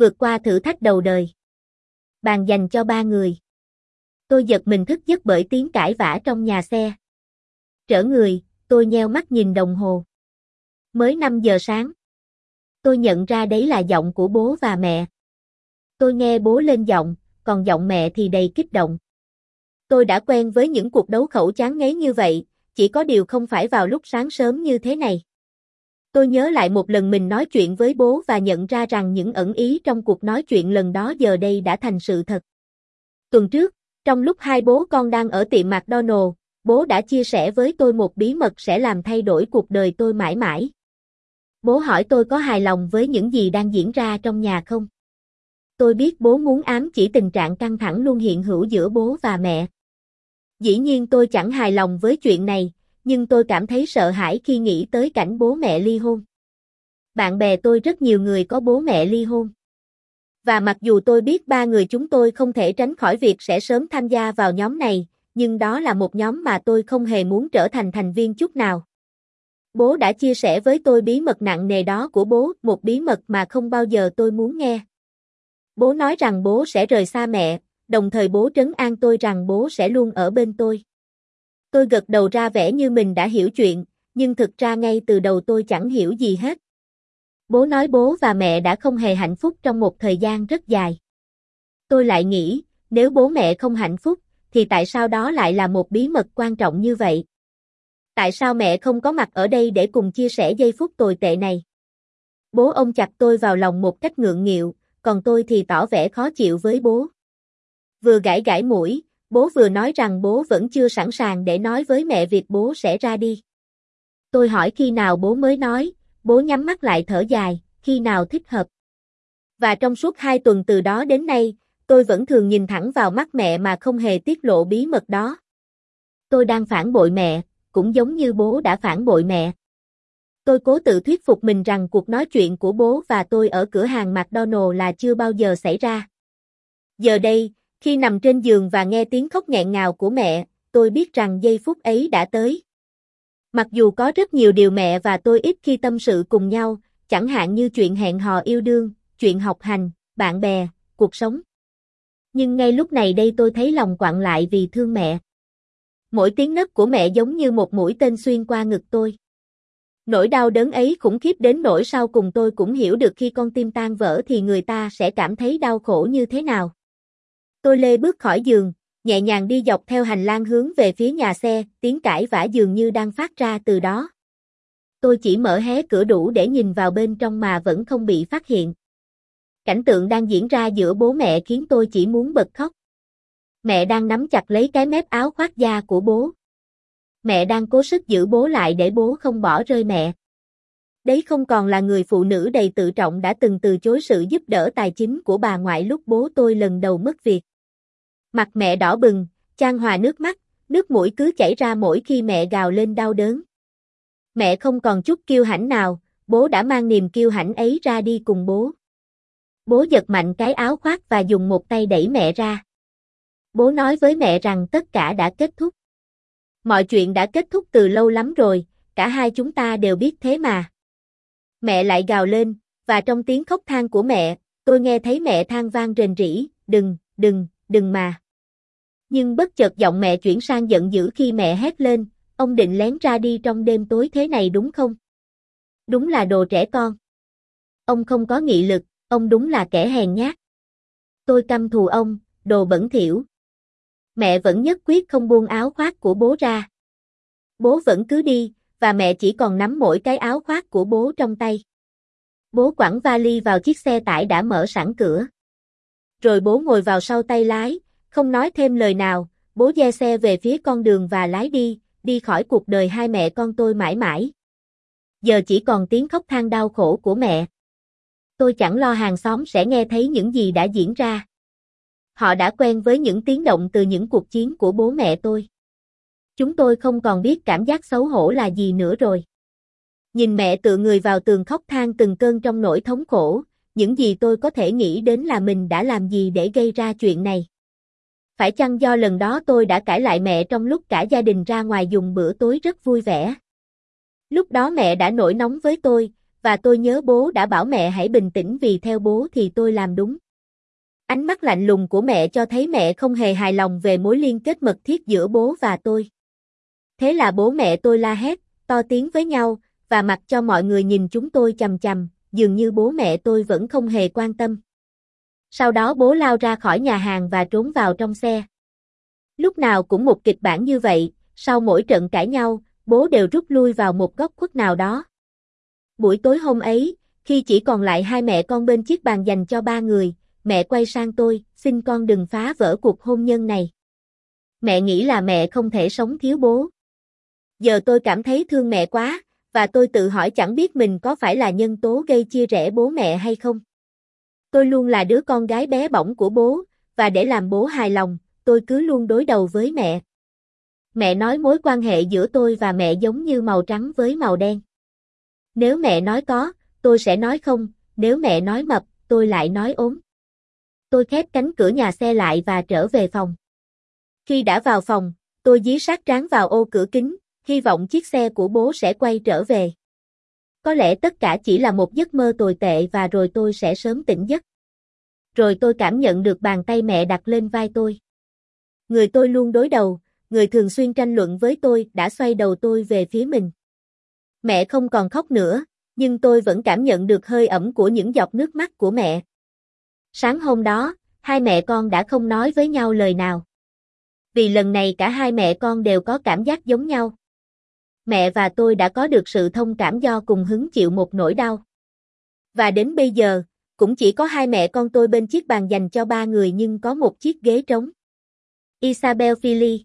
vượt qua thử thách đầu đời. Bàn dành cho ba người. Tôi giật mình thức giấc bởi tiếng cãi vã trong nhà xe. Trở người, tôi nheo mắt nhìn đồng hồ. Mới 5 giờ sáng. Tôi nhận ra đấy là giọng của bố và mẹ. Tôi nghe bố lên giọng, còn giọng mẹ thì đầy kích động. Tôi đã quen với những cuộc đấu khẩu chán ngấy như vậy, chỉ có điều không phải vào lúc sáng sớm như thế này. Tôi nhớ lại một lần mình nói chuyện với bố và nhận ra rằng những ẩn ý trong cuộc nói chuyện lần đó giờ đây đã thành sự thật. Tuần trước, trong lúc hai bố con đang ở tiệm McDonald's, bố đã chia sẻ với tôi một bí mật sẽ làm thay đổi cuộc đời tôi mãi mãi. Bố hỏi tôi có hài lòng với những gì đang diễn ra trong nhà không? Tôi biết bố muốn ám chỉ tình trạng căng thẳng luôn hiện hữu giữa bố và mẹ. Dĩ nhiên tôi chẳng hài lòng với chuyện này, nhưng tôi cảm thấy sợ hãi khi nghĩ tới cảnh bố mẹ ly hôn. Bạn bè tôi rất nhiều người có bố mẹ ly hôn. Và mặc dù tôi biết ba người chúng tôi không thể tránh khỏi việc sẽ sớm tham gia vào nhóm này, nhưng đó là một nhóm mà tôi không hề muốn trở thành thành viên chút nào. Bố đã chia sẻ với tôi bí mật nặng nề đó của bố, một bí mật mà không bao giờ tôi muốn nghe. Bố nói rằng bố sẽ rời xa mẹ, đồng thời bố trấn an tôi rằng bố sẽ luôn ở bên tôi. Tôi gật đầu ra vẻ như mình đã hiểu chuyện, nhưng thực ra ngay từ đầu tôi chẳng hiểu gì hết. Bố nói bố và mẹ đã không hề hạnh phúc trong một thời gian rất dài. Tôi lại nghĩ, nếu bố mẹ không hạnh phúc, thì tại sao đó lại là một bí mật quan trọng như vậy? Tại sao mẹ không có mặt ở đây để cùng chia sẻ giây phút tồi tệ này? Bố ông chặt tôi vào lòng một cách ngượng nghịu, còn tôi thì tỏ vẻ khó chịu với bố. Vừa gãi gãi mũi, bố vừa nói rằng bố vẫn chưa sẵn sàng để nói với mẹ việc bố sẽ ra đi. Tôi hỏi khi nào bố mới nói, bố nhắm mắt lại thở dài, khi nào thích hợp. Và trong suốt hai tuần từ đó đến nay, tôi vẫn thường nhìn thẳng vào mắt mẹ mà không hề tiết lộ bí mật đó. Tôi đang phản bội mẹ, cũng giống như bố đã phản bội mẹ. Tôi cố tự thuyết phục mình rằng cuộc nói chuyện của bố và tôi ở cửa hàng McDonald là chưa bao giờ xảy ra. Giờ đây, khi nằm trên giường và nghe tiếng khóc nghẹn ngào của mẹ, tôi biết rằng giây phút ấy đã tới. Mặc dù có rất nhiều điều mẹ và tôi ít khi tâm sự cùng nhau, chẳng hạn như chuyện hẹn hò yêu đương, chuyện học hành, bạn bè, cuộc sống. Nhưng ngay lúc này đây tôi thấy lòng quặn lại vì thương mẹ. Mỗi tiếng nấc của mẹ giống như một mũi tên xuyên qua ngực tôi. Nỗi đau đớn ấy khủng khiếp đến nỗi sau cùng tôi cũng hiểu được khi con tim tan vỡ thì người ta sẽ cảm thấy đau khổ như thế nào. Tôi lê bước khỏi giường, nhẹ nhàng đi dọc theo hành lang hướng về phía nhà xe, tiếng cãi vã dường như đang phát ra từ đó. Tôi chỉ mở hé cửa đủ để nhìn vào bên trong mà vẫn không bị phát hiện. Cảnh tượng đang diễn ra giữa bố mẹ khiến tôi chỉ muốn bật khóc. Mẹ đang nắm chặt lấy cái mép áo khoác da của bố. Mẹ đang cố sức giữ bố lại để bố không bỏ rơi mẹ. Đấy không còn là người phụ nữ đầy tự trọng đã từng từ chối sự giúp đỡ tài chính của bà ngoại lúc bố tôi lần đầu mất việc. Mặt mẹ đỏ bừng, chan hòa nước mắt, nước mũi cứ chảy ra mỗi khi mẹ gào lên đau đớn. Mẹ không còn chút kiêu hãnh nào, bố đã mang niềm kiêu hãnh ấy ra đi cùng bố. Bố giật mạnh cái áo khoác và dùng một tay đẩy mẹ ra. Bố nói với mẹ rằng tất cả đã kết thúc. Mọi chuyện đã kết thúc từ lâu lắm rồi, cả hai chúng ta đều biết thế mà. Mẹ lại gào lên, và trong tiếng khóc than của mẹ, tôi nghe thấy mẹ than vang rền rỉ, đừng, đừng, đừng mà. Nhưng bất chợt giọng mẹ chuyển sang giận dữ khi mẹ hét lên, ông định lén ra đi trong đêm tối thế này đúng không? Đúng là đồ trẻ con. Ông không có nghị lực, ông đúng là kẻ hèn nhát. Tôi căm thù ông, đồ bẩn thỉu. Mẹ vẫn nhất quyết không buông áo khoác của bố ra. Bố vẫn cứ đi, và mẹ chỉ còn nắm mỗi cái áo khoác của bố trong tay. Bố quẳng vali vào chiếc xe tải đã mở sẵn cửa. Rồi bố ngồi vào sau tay lái, không nói thêm lời nào, bố dê xe về phía con đường và lái đi, đi khỏi cuộc đời hai mẹ con tôi mãi mãi. Giờ chỉ còn tiếng khóc than đau khổ của mẹ. Tôi chẳng lo hàng xóm sẽ nghe thấy những gì đã diễn ra. Họ đã quen với những tiếng động từ những cuộc chiến của bố mẹ tôi. Chúng tôi không còn biết cảm giác xấu hổ là gì nữa rồi. Nhìn mẹ tự người vào tường khóc than từng cơn trong nỗi thống khổ, những gì tôi có thể nghĩ đến là mình đã làm gì để gây ra chuyện này. Phải chăng do lần đó tôi đã cãi lại mẹ trong lúc cả gia đình ra ngoài dùng bữa tối rất vui vẻ. Lúc đó mẹ đã nổi nóng với tôi, và tôi nhớ bố đã bảo mẹ hãy bình tĩnh vì theo bố thì tôi làm đúng. Ánh mắt lạnh lùng của mẹ cho thấy mẹ không hề hài lòng về mối liên kết mật thiết giữa bố và tôi. Thế là bố mẹ tôi la hét, to tiếng với nhau, và mặc cho mọi người nhìn chúng tôi chầm chầm, dường như bố mẹ tôi vẫn không hề quan tâm. Sau đó bố lao ra khỏi nhà hàng và trốn vào trong xe. Lúc nào cũng một kịch bản như vậy, sau mỗi trận cãi nhau, bố đều rút lui vào một góc khuất nào đó. Buổi tối hôm ấy, khi chỉ còn lại hai mẹ con bên chiếc bàn dành cho ba người, mẹ quay sang tôi, xin con đừng phá vỡ cuộc hôn nhân này. Mẹ nghĩ là mẹ không thể sống thiếu bố. Giờ tôi cảm thấy thương mẹ quá, và tôi tự hỏi chẳng biết mình có phải là nhân tố gây chia rẽ bố mẹ hay không. Tôi luôn là đứa con gái bé bỏng của bố, và để làm bố hài lòng, tôi cứ luôn đối đầu với mẹ. Mẹ nói mối quan hệ giữa tôi và mẹ giống như màu trắng với màu đen. Nếu mẹ nói có, tôi sẽ nói không, nếu mẹ nói mập, tôi lại nói ốm. Tôi khép cánh cửa nhà xe lại và trở về phòng. Khi đã vào phòng, tôi dí sát trán vào ô cửa kính, hy vọng chiếc xe của bố sẽ quay trở về. Có lẽ tất cả chỉ là một giấc mơ tồi tệ và rồi tôi sẽ sớm tỉnh giấc. Rồi tôi cảm nhận được bàn tay mẹ đặt lên vai tôi. Người tôi luôn đối đầu, người thường xuyên tranh luận với tôi đã xoay đầu tôi về phía mình. Mẹ không còn khóc nữa, nhưng tôi vẫn cảm nhận được hơi ẩm của những giọt nước mắt của mẹ. Sáng hôm đó, hai mẹ con đã không nói với nhau lời nào. Vì lần này cả hai mẹ con đều có cảm giác giống nhau. Mẹ và tôi đã có được sự thông cảm do cùng hứng chịu một nỗi đau. Và đến bây giờ, cũng chỉ có hai mẹ con tôi bên chiếc bàn dành cho ba người nhưng có một chiếc ghế trống. Isabel Philly